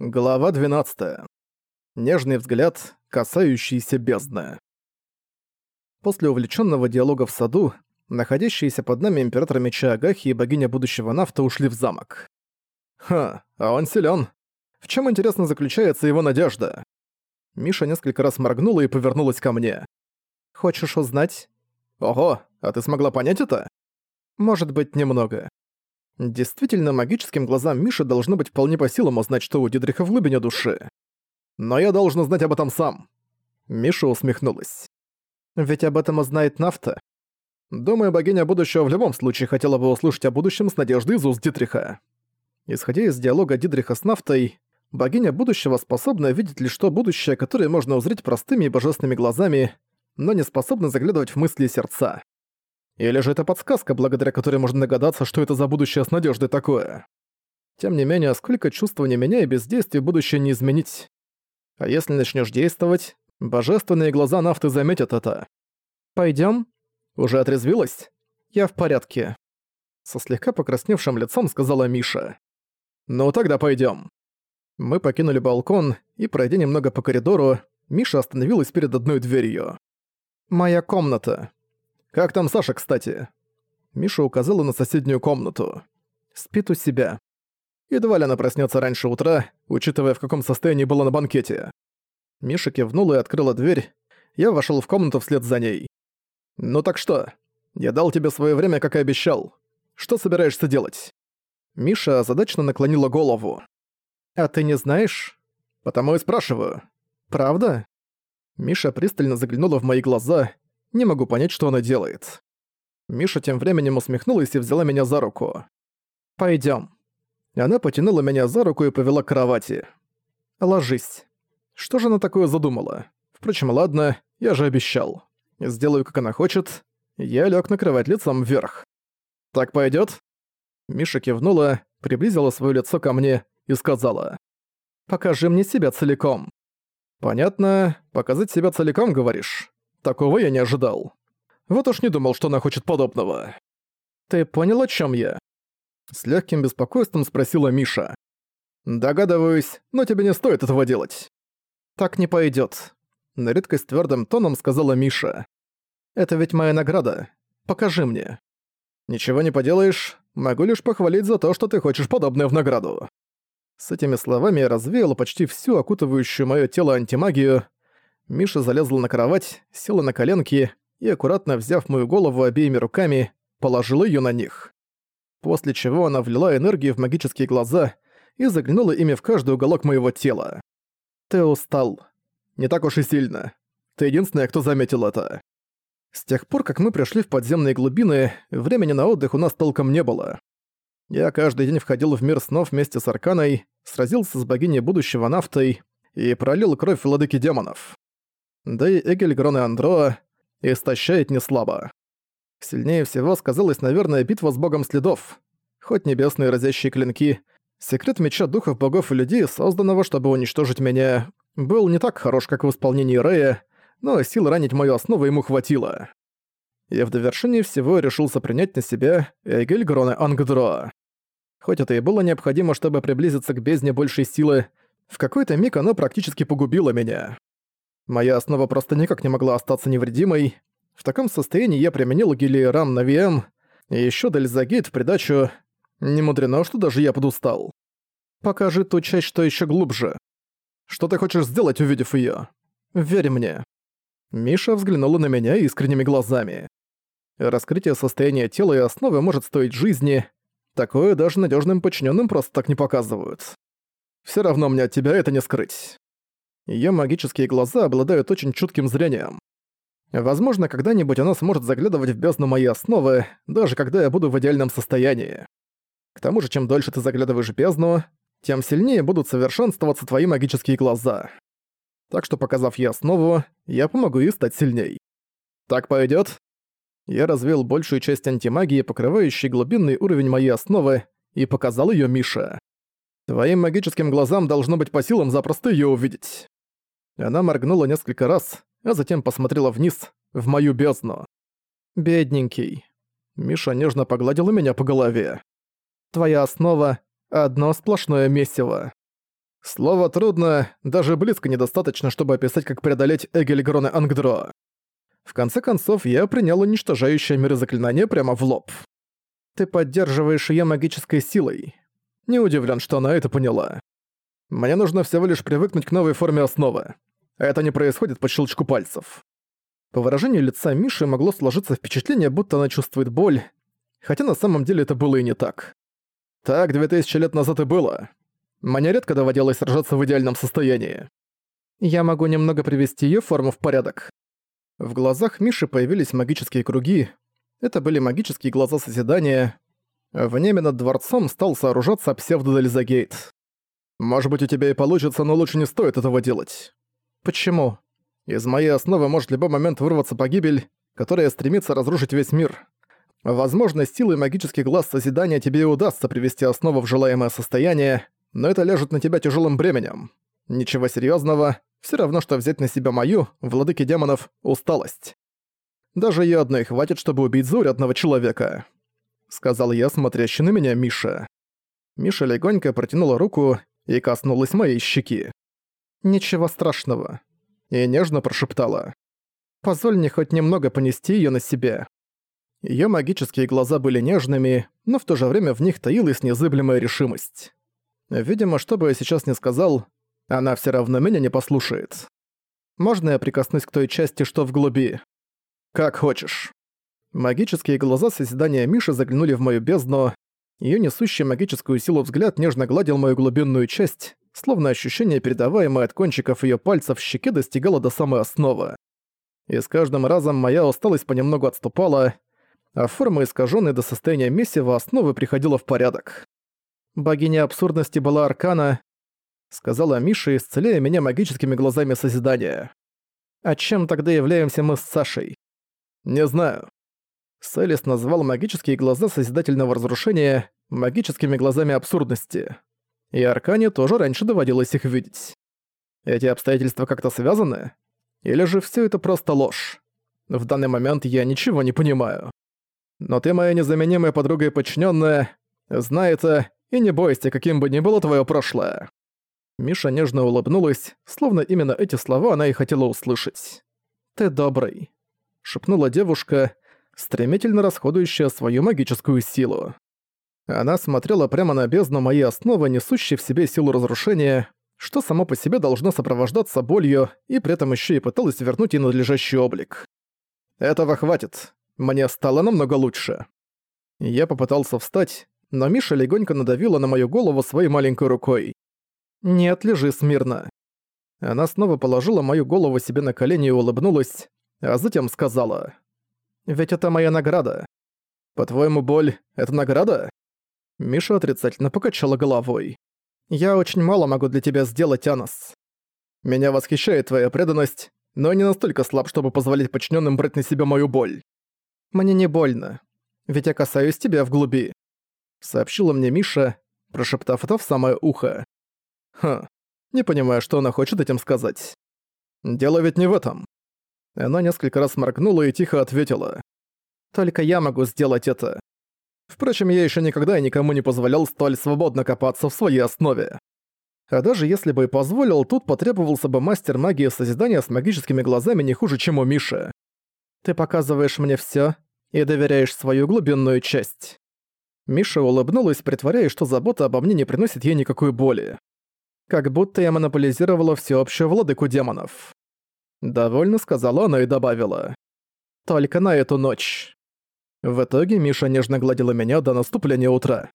Глава 12. Нежный взгляд, касающийся бездны. После увлеченного диалога в саду, находящиеся под нами император Меча Агахи и богиня будущего Нафта ушли в замок. Ха, а он силен. В чем интересно заключается его надежда? Миша несколько раз моргнула и повернулась ко мне. «Хочешь узнать?» «Ого, а ты смогла понять это?» «Может быть, немного. Действительно, магическим глазам Миши должно быть вполне по силам узнать, что у Дидриха в глубине души. Но я должен знать об этом сам. Миша усмехнулась. Ведь об этом узнает Нафта. Думаю, богиня будущего в любом случае хотела бы услышать о будущем с надеждой из уст Дитриха. Исходя из диалога Дидриха с Нафтой, богиня будущего способна видеть лишь то будущее, которое можно узреть простыми и божественными глазами, но не способна заглядывать в мысли и сердца. Или же это подсказка, благодаря которой можно догадаться, что это за будущее с надеждой такое? Тем не менее, сколько чувствования меня и бездействия будущее не изменить. А если начнешь действовать, божественные глаза нафты заметят это. Пойдем? Уже отрезвилась? Я в порядке. Со слегка покрасневшим лицом сказала Миша. Ну тогда пойдем. Мы покинули балкон, и, пройдя немного по коридору, Миша остановилась перед одной дверью. «Моя комната», «Как там Саша, кстати?» Миша указала на соседнюю комнату. «Спит у себя. Едва ли она проснется раньше утра, учитывая, в каком состоянии была на банкете». Миша кивнула и открыла дверь. Я вошел в комнату вслед за ней. «Ну так что? Я дал тебе свое время, как и обещал. Что собираешься делать?» Миша озадачно наклонила голову. «А ты не знаешь?» «Потому и спрашиваю». «Правда?» Миша пристально заглянула в мои глаза, не могу понять, что она делает. Миша тем временем усмехнулась и взяла меня за руку. «Пойдём». Она потянула меня за руку и повела к кровати. «Ложись». Что же она такое задумала? Впрочем, ладно, я же обещал. Сделаю, как она хочет. Я лёг на кровать лицом вверх. «Так пойдёт?» Миша кивнула, приблизила своё лицо ко мне и сказала. «Покажи мне себя целиком». «Понятно, показать себя целиком, говоришь?» Такого я не ожидал. Вот уж не думал, что она хочет подобного. «Ты понял, о чем я?» С легким беспокойством спросила Миша. «Догадываюсь, но тебе не стоит этого делать». «Так не пойдет. на редкость твердым тоном сказала Миша. «Это ведь моя награда. Покажи мне». «Ничего не поделаешь, могу лишь похвалить за то, что ты хочешь подобное в награду». С этими словами я развеял почти всю окутывающую моё тело антимагию, Миша залезла на кровать, села на коленки и, аккуратно взяв мою голову обеими руками, положила ее на них. После чего она влила энергию в магические глаза и заглянула ими в каждый уголок моего тела. «Ты устал. Не так уж и сильно. Ты единственная, кто заметил это. С тех пор, как мы пришли в подземные глубины, времени на отдых у нас толком не было. Я каждый день входил в мир снов вместе с Арканой, сразился с богиней будущего Нафтой и пролил кровь владыки демонов да и Эгельгрон и Андроа истощает неслабо. Сильнее всего сказалась, наверное, битва с богом следов. Хоть небесные разящие клинки, секрет меча духов богов и людей, созданного, чтобы уничтожить меня, был не так хорош, как в исполнении Рея, но сил ранить мою основу ему хватило. И в довершении всего решился принять на себя Эгельгрона Ангдроа. Хоть это и было необходимо, чтобы приблизиться к бездне большей силы, в какой-то миг оно практически погубило меня. Моя основа просто никак не могла остаться невредимой. В таком состоянии я применил Гелиерам на ВМ, и ещё Дельзагит в придачу. Не мудрено, что даже я подустал. Покажи ту часть, что ещё глубже. Что ты хочешь сделать, увидев её? Верь мне. Миша взглянула на меня искренними глазами. Раскрытие состояния тела и основы может стоить жизни. Такое даже надёжным подчинённым просто так не показывают. Всё равно мне от тебя это не скрыть. Её магические глаза обладают очень чутким зрением. Возможно, когда-нибудь она сможет заглядывать в бездну моей основы, даже когда я буду в идеальном состоянии. К тому же, чем дольше ты заглядываешь в бездну, тем сильнее будут совершенствоваться твои магические глаза. Так что, показав ей основу, я помогу ей стать сильней. Так пойдёт? Я развеял большую часть антимагии, покрывающей глубинный уровень моей основы, и показал её Мише. Твоим магическим глазам должно быть по силам запросто её увидеть. Она моргнула несколько раз, а затем посмотрела вниз, в мою бездну. «Бедненький». Миша нежно погладила меня по голове. «Твоя основа — одно сплошное месиво». Слово трудно, даже близко недостаточно, чтобы описать, как преодолеть Эгельгрона Ангдро. В конце концов, я принял уничтожающее миры заклинание прямо в лоб. Ты поддерживаешь её магической силой. Не удивлен, что она это поняла. Мне нужно всего лишь привыкнуть к новой форме основы. Это не происходит по щелчку пальцев. По выражению лица Миши могло сложиться впечатление, будто она чувствует боль, хотя на самом деле это было и не так. Так 2000 лет назад и было. Мне редко доводилось сражаться в идеальном состоянии. Я могу немного привести её форму в порядок. В глазах Миши появились магические круги. Это были магические глаза созидания. В небе над дворцом стал сооружаться псевдодельзагейт. Может быть, у тебя и получится, но лучше не стоит этого делать. Почему? Из моей основы может в любой момент вырваться погибель, которая стремится разрушить весь мир. Возможно, силой магических глаз созидания тебе и удастся привести основу в желаемое состояние, но это ляжет на тебя тяжелым бременем. Ничего серьезного, все равно, что взять на себя мою, владыки демонов, усталость. Даже её одной хватит, чтобы убить заурядного человека», — сказал я, смотрящий на меня Миша. Миша легонько протянула руку и коснулась моей щеки. «Ничего страшного», и нежно прошептала. «Позволь мне хоть немного понести её на себе». Её магические глаза были нежными, но в то же время в них таилась незыблемая решимость. Видимо, что бы я сейчас ни сказал, она все равно меня не послушает. Можно я прикоснусь к той части, что в глуби? Как хочешь. Магические глаза созидания Миши заглянули в мою бездну. Её несущий магическую силу взгляд нежно гладил мою глубинную часть, словно ощущение, передаваемое от кончиков её пальцев в щеке, достигало до самой основы. И с каждым разом моя усталость понемногу отступала, а форма, искажённая до состояния месива, основы приходила в порядок. Богиня абсурдности была Аркана, — сказала Миша, исцеляя меня магическими глазами Созидания. «А чем тогда являемся мы с Сашей?» «Не знаю». Селис назвал магические глаза Созидательного разрушения магическими глазами абсурдности. И Аркане тоже раньше доводилось их видеть. Эти обстоятельства как-то связаны? Или же все это просто ложь? В данный момент я ничего не понимаю. Но ты моя незаменимая подруга и подчиненная, знай это, и не бойся, каким бы ни было твое прошлое. Миша нежно улыбнулась, словно именно эти слова она и хотела услышать. «Ты добрый», — шепнула девушка, стремительно расходующая свою магическую силу. Она смотрела прямо на бездну моей основы, несущей в себе силу разрушения, что само по себе должно сопровождаться болью, и при этом еще и пыталась вернуть ей надлежащий облик. «Этого хватит. Мне стало намного лучше». Я попытался встать, но Миша легонько надавила на мою голову своей маленькой рукой. «Нет, лежи смирно». Она снова положила мою голову себе на колени и улыбнулась, а затем сказала. «Ведь это моя награда. По-твоему, боль — это награда?» Миша отрицательно покачала головой. «Я очень мало могу для тебя сделать, Анос. Меня восхищает твоя преданность, но не настолько слаб, чтобы позволить подчиненным брать на себя мою боль. Мне не больно, ведь я касаюсь тебя в глуби», — сообщила мне Миша, прошептав это в самое ухо. Ха, не понимаю, что она хочет этим сказать. Дело ведь не в этом. Она несколько раз моргнула и тихо ответила. Только я могу сделать это. Впрочем, я еще никогда и никому не позволял столь свободно копаться в своей основе. А даже если бы и позволил, тут потребовался бы мастер магии созидания с магическими глазами не хуже, чем у Миши. Ты показываешь мне всё и доверяешь свою глубинную часть. Миша улыбнулась, притворяясь, что забота обо мне не приносит ей никакой боли как будто я монополизировала всеобщую владыку демонов. Довольно сказала она и добавила. Только на эту ночь. В итоге Миша нежно гладила меня до наступления утра.